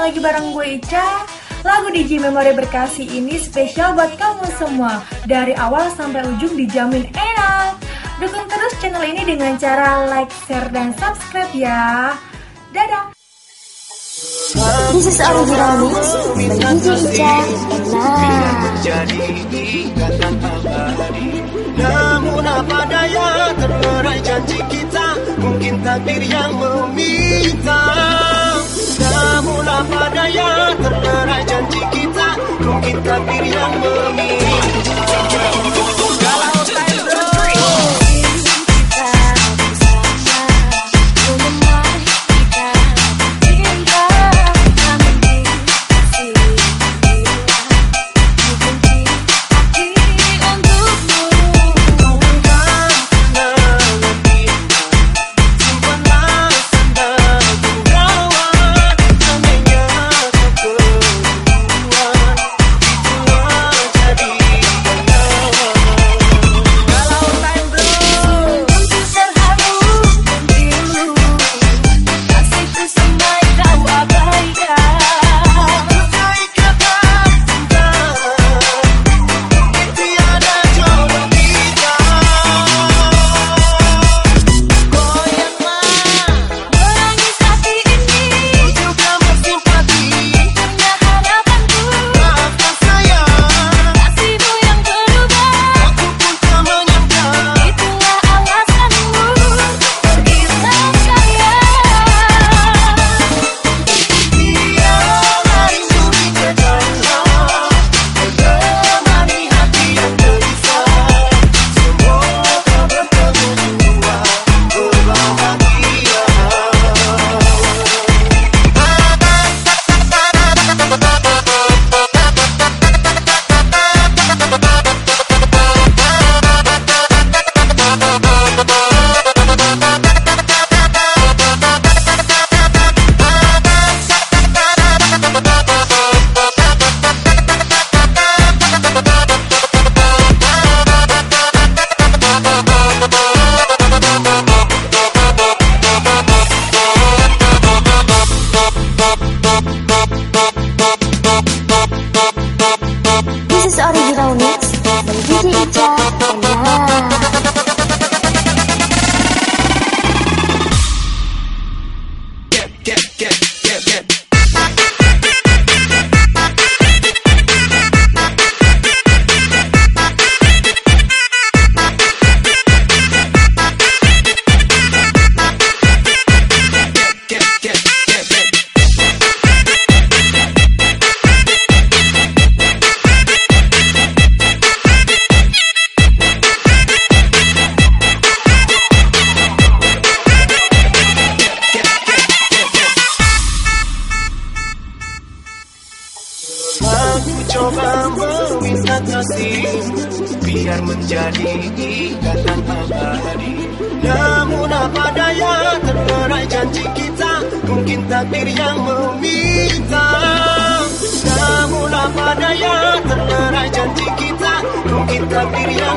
lagi bareng gue Ica. Lagu DJ Memori Berkasih ini spesial buat kamu semua. Dari awal sampai ujung dijamin enak. Dukung terus channel ini dengan cara like, share, dan subscribe ya. Dadah. This is original mix by DJ Ica Jadi ikatan abadi Namun apa daya terlerai janji kita? Mungkin takdir yang meminta Namun apa daya terlerai janji kita. Mungkin takdir yang meminta Kalau time Get, get, get, get, janji kita takdir yang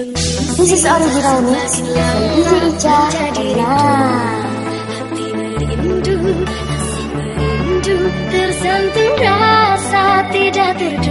This is original mix dari Izzy Ica Hati merindu, hati merindu Tersentuh rasa tidak terduga.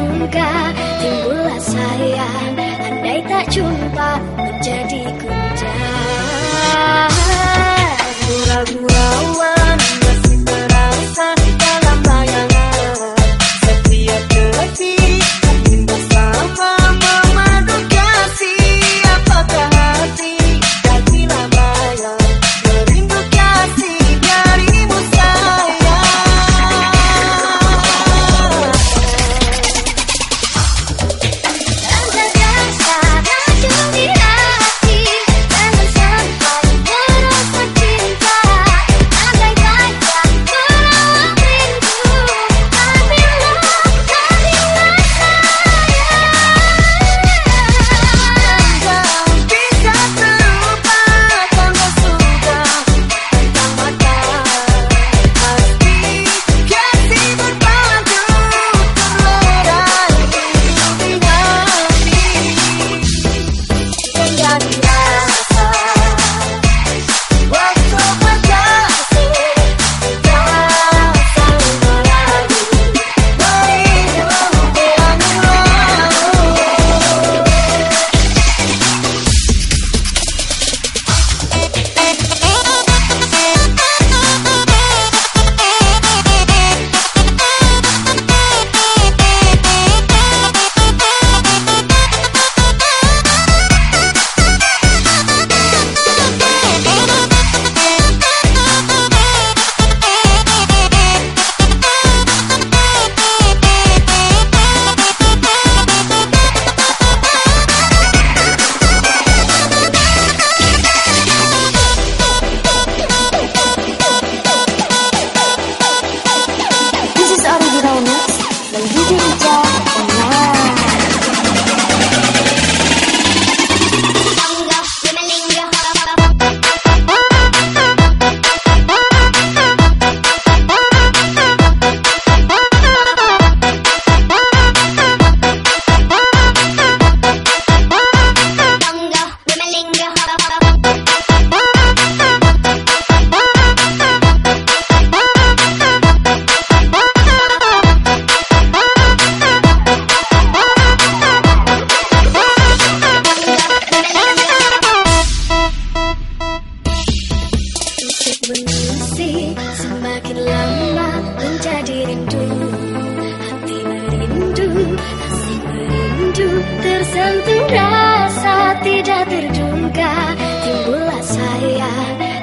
Tersentuh rasa tidak terduga. Timbullah saya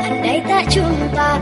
Andai tak jumpa